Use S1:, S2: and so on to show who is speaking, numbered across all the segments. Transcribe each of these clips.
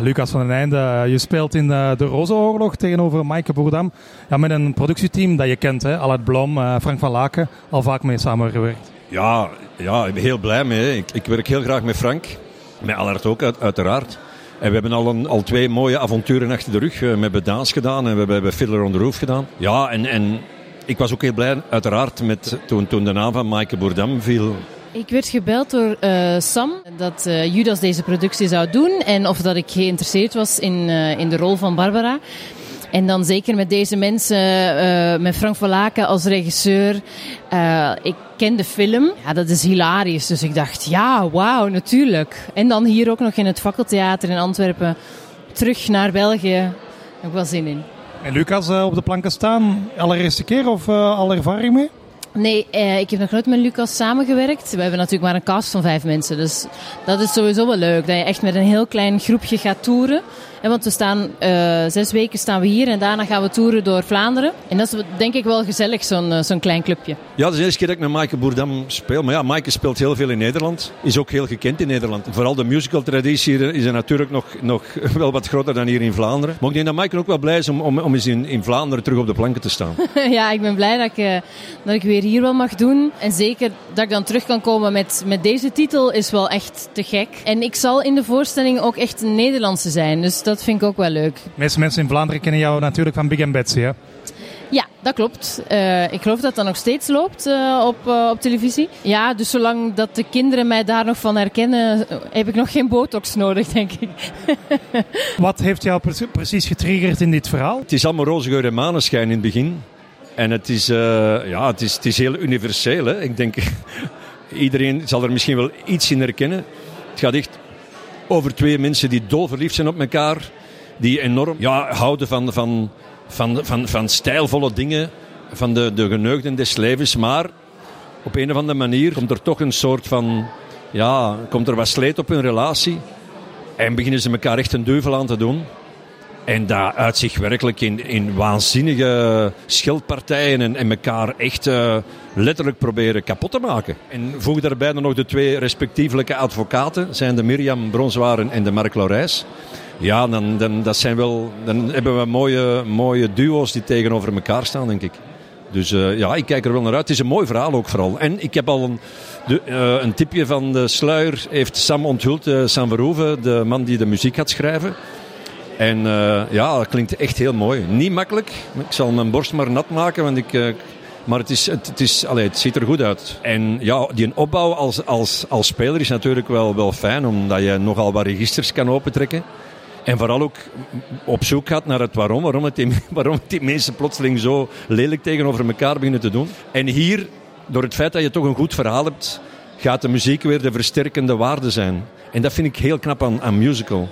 S1: Lucas van den Einde, je speelt in de, de Rozenoorlog tegenover Maaike Boerdam. Ja, met een productieteam dat je kent, hè? Alad Blom, Frank van Laken, al vaak mee samengewerkt.
S2: Ja, ja, ik ben heel blij mee. Ik, ik werk heel graag met Frank. Met Allard ook, uiteraard. En we hebben al, een, al twee mooie avonturen achter de rug. We hebben Daans gedaan en we hebben Fiddler on the Roof gedaan. Ja, en, en ik was ook heel blij, uiteraard, met, toen, toen de naam van Maaike Boerdam viel.
S3: Ik werd gebeld door uh, Sam dat uh, Judas deze productie zou doen en of dat ik geïnteresseerd was in, uh, in de rol van Barbara. En dan zeker met deze mensen, met Frank van Laken als regisseur. Ik ken de film. Ja, dat is hilarisch. Dus ik dacht, ja, wauw, natuurlijk. En dan hier ook nog in het Fakkeltheater in Antwerpen. Terug naar België. Ik wel zin in.
S1: En Lucas op de planken staan, allereerste keer of al ervaring mee?
S3: Nee, eh, ik heb nog nooit met Lucas samengewerkt. We hebben natuurlijk maar een cast van vijf mensen. Dus dat is sowieso wel leuk. Dat je echt met een heel klein groepje gaat toeren. En want we staan uh, zes weken staan we hier en daarna gaan we toeren door Vlaanderen. En dat is denk ik wel gezellig, zo'n uh, zo'n klein clubje.
S2: Ja, dat is de eerste keer dat ik met Maaike Boerdam speel. Maar ja, Maaike speelt heel veel in Nederland. Is ook heel gekend in Nederland. Vooral de musical traditie is er natuurlijk nog, nog wel wat groter dan hier in Vlaanderen. Maar ik denk dat Maaike ook wel blij is om, om, om eens in, in Vlaanderen terug op de planken te staan.
S3: ja, ik ben blij dat ik, uh, dat ik weer hier wel mag doen. En zeker dat ik dan terug kan komen met, met deze titel is wel echt te gek. En ik zal in de voorstelling ook echt een Nederlandse zijn. Dus dat vind ik ook wel leuk.
S1: De meeste mensen in Vlaanderen kennen jou natuurlijk van Big and Betsy, hè?
S3: Ja, dat klopt. Uh, ik geloof dat dat nog steeds loopt uh, op, uh, op televisie. Ja, dus zolang dat de kinderen mij daar nog van herkennen, heb ik nog geen botox nodig, denk ik.
S1: Wat heeft jou precies getriggerd in dit verhaal?
S2: Het is allemaal roze geur en maneschijn in het begin. En het is, ja, het is, het is heel universeel. Hè? Ik denk, iedereen zal er misschien wel iets in herkennen. Het gaat echt over twee mensen die dol verliefd zijn op elkaar. Die enorm ja, houden van, van, van, van, van stijlvolle dingen. Van de, de geneugden des levens. Maar op een of andere manier komt er toch een soort van... Ja, komt er wat sleet op hun relatie. En beginnen ze elkaar echt een duivel aan te doen. En dat uit zich werkelijk in, in waanzinnige schildpartijen en, en elkaar echt uh, letterlijk proberen kapot te maken. En voeg daarbij dan nog de twee respectievelijke advocaten, zijn de Mirjam Bronswaren en de Mark Laurijs. Ja, dan, dan, dat zijn wel, dan hebben we mooie, mooie duo's die tegenover elkaar staan, denk ik. Dus uh, ja, ik kijk er wel naar uit. Het is een mooi verhaal ook vooral. En ik heb al een, de, uh, een tipje van de sluier, heeft Sam onthuld, Sam Verhoeven, de man die de muziek gaat schrijven. En uh, ja, dat klinkt echt heel mooi. Niet makkelijk. Ik zal mijn borst maar nat maken, want ik... Uh, maar het, is, het, is, allee, het ziet er goed uit. En ja, die opbouw als, als, als speler is natuurlijk wel, wel fijn, omdat je nogal wat registers kan opentrekken. En vooral ook op zoek gaat naar het waarom. Waarom het die, waarom die mensen plotseling zo lelijk tegenover elkaar beginnen te doen. En hier, door het feit dat je toch een goed verhaal hebt, gaat de muziek weer de versterkende waarde zijn. En dat vind ik heel knap aan, aan musical.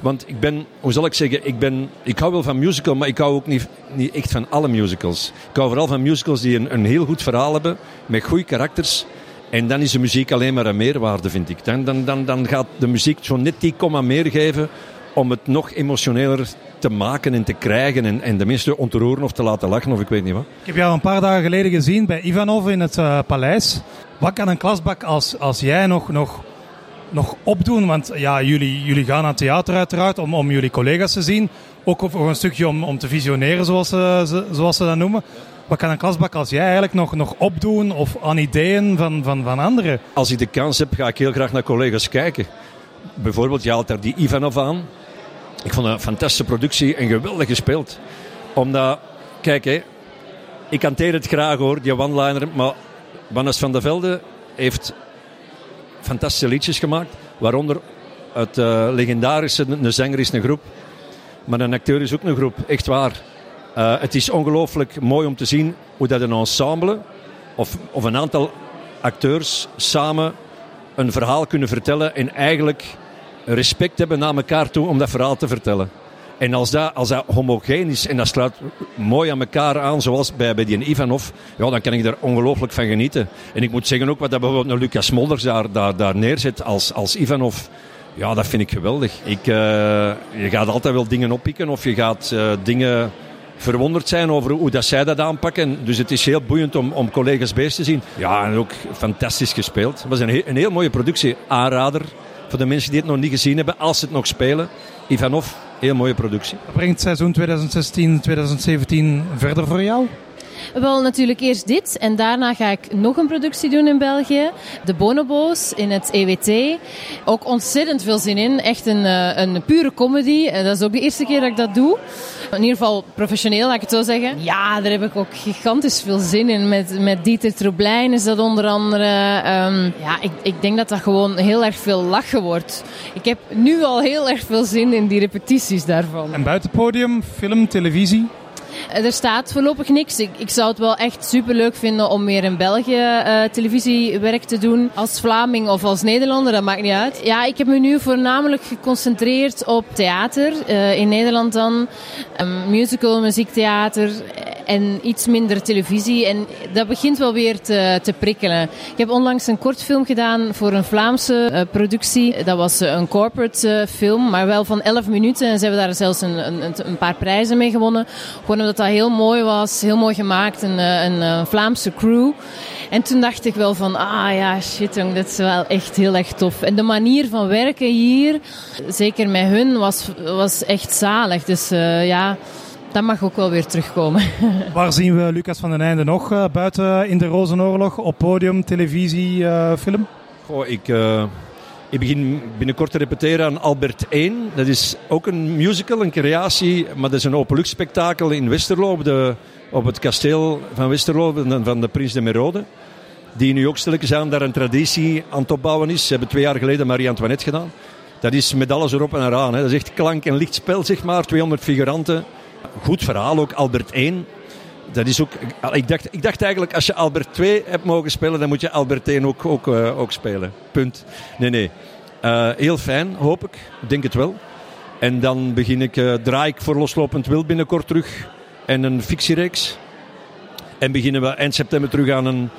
S2: Want ik ben, hoe zal ik zeggen, ik, ben, ik hou wel van musical, maar ik hou ook niet, niet echt van alle musicals. Ik hou vooral van musicals die een, een heel goed verhaal hebben, met goede karakters. En dan is de muziek alleen maar een meerwaarde, vind ik. Dan, dan, dan, dan gaat de muziek zo net die komma meer geven om het nog emotioneler te maken en te krijgen en, en de mensen ontroeren of te laten lachen of ik weet niet wat.
S1: Ik heb jou een paar dagen geleden gezien bij Ivanov in het uh, paleis. Wat kan een klasbak als, als jij nog, nog nog opdoen? Want ja, jullie, jullie gaan naar theater uiteraard om, om jullie collega's te zien. Ook voor een stukje om, om te visioneren, zoals ze, zoals ze dat noemen. Wat kan een klasbak als jij eigenlijk nog, nog opdoen of aan ideeën van, van, van anderen?
S2: Als ik de kans heb, ga ik heel graag naar collega's kijken. Bijvoorbeeld, je haalt daar die Ivanov aan. Ik vond een fantastische productie en geweldig gespeeld. Omdat, kijk hè, ik hanteer het graag hoor, die one-liner. Maar Wannes van der Velde heeft fantastische liedjes gemaakt. Waaronder het uh, legendarische Een zanger is een groep. Maar een acteur is ook een groep. Echt waar. Uh, het is ongelooflijk mooi om te zien hoe dat een ensemble of, of een aantal acteurs samen een verhaal kunnen vertellen en eigenlijk respect hebben naar elkaar toe om dat verhaal te vertellen. En als dat, als dat homogeen is en dat sluit mooi aan elkaar aan, zoals bij, bij die Ivanov, ja, dan kan ik daar ongelooflijk van genieten. En ik moet zeggen ook wat dat bijvoorbeeld Lucas Smolders daar, daar, daar neerzet als, als Ivanov. Ja, dat vind ik geweldig. Ik, uh, je gaat altijd wel dingen oppikken of je gaat uh, dingen verwonderd zijn over hoe dat zij dat aanpakken. Dus het is heel boeiend om, om collega's bezig te zien. Ja, en ook fantastisch gespeeld. Het was een, een heel mooie productie. Aanrader voor de mensen die het nog niet gezien hebben, als ze het nog spelen. Ivanov, heel mooie productie.
S1: Brengt seizoen 2016, 2017 verder voor jou?
S3: Wel, natuurlijk eerst dit. En daarna ga ik nog een productie doen in België. De Bonobo's in het EWT. Ook ontzettend veel zin in. Echt een, eh, een pure comedy. Eh, dat is ook de eerste keer dat ik dat doe. In ieder geval professioneel, laat ik het zo zeggen. Ja, daar heb ik ook gigantisch veel zin in. Met, met Dieter Troblijn is dat onder andere. Um, ja, ik, ik denk dat dat gewoon heel erg veel lachen wordt. Ik heb nu al heel erg veel zin in die repetities daarvan.
S1: En buiten podium, film, televisie?
S3: Er staat voorlopig niks. Ik, ik zou het wel echt super leuk vinden om meer in België uh, televisiewerk te doen. Als Vlaming of als Nederlander, dat maakt niet uit. Ja, ik heb me nu voornamelijk geconcentreerd op theater. Uh, in Nederland dan. Um, musical, muziektheater en iets minder televisie. En dat begint wel weer te, te prikkelen. Ik heb onlangs een kortfilm gedaan voor een Vlaamse uh, productie. Dat was een corporate uh, film, maar wel van 11 minuten. En ze hebben daar zelfs een, een, een paar prijzen mee gewonnen. Gewoon omdat dat heel mooi was, heel mooi gemaakt. Een, een, Vlaamse crew. En toen dacht ik wel van, ah ja, shit jong, dat is wel echt heel erg tof. En de manier van werken hier, zeker met hun, was, was echt zalig. Dus ja dat mag ook wel weer terugkomen.
S1: Waar zien we Lucas van den Einde nog uh, buiten in de Rozenoorlog? Op podium, televisie, uh, film?
S2: Goh, ik, uh, ik begin binnenkort te repeteren aan Albert 1. Dat is ook een musical, een creatie, maar dat is een openluchtspektakel in Westerlo, op, de, op het kasteel van Westerlo van de Prins de Merode. Die nu ook stilletjes aan daar een traditie aan het opbouwen is. Ze hebben twee jaar geleden Marie-Antoinette gedaan. Dat is met alles erop en eraan. Hè. Dat is echt klank- en lichtspel, zeg maar. 200 figuranten goed verhaal ook. Albert 1. Dat is ook, ik, dacht, ik dacht eigenlijk, als je Albert 2 hebt mogen spelen, dan moet je Albert 1 ook, ook, uh, ook spelen. Punt. Nee, nee. Uh, heel fijn, hoop ik. Ik denk het wel. En dan begin ik, uh, draai ik voor loslopend wil binnenkort terug. En een fictiereeks. En beginnen we eind september terug aan een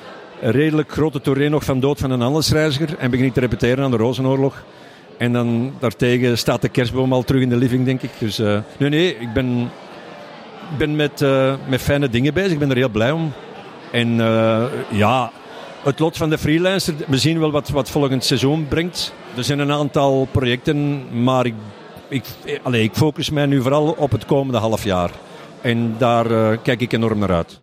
S2: redelijk grote tournee nog van Dood van een handelsreiziger. En begin ik te repeteren aan de Rozenoorlog. En dan daartegen staat de kerstboom al terug in de living, denk ik. Dus nee, nee, ik ben ben met, uh, met fijne dingen bezig. Ik ben er heel blij om. En uh, ja, het lot van de freelancer. We zien wel wat, wat volgend seizoen brengt. Er zijn een aantal projecten, maar ik, ik, ik focus mij nu vooral op het komende half jaar. En daar uh, kijk ik enorm naar uit.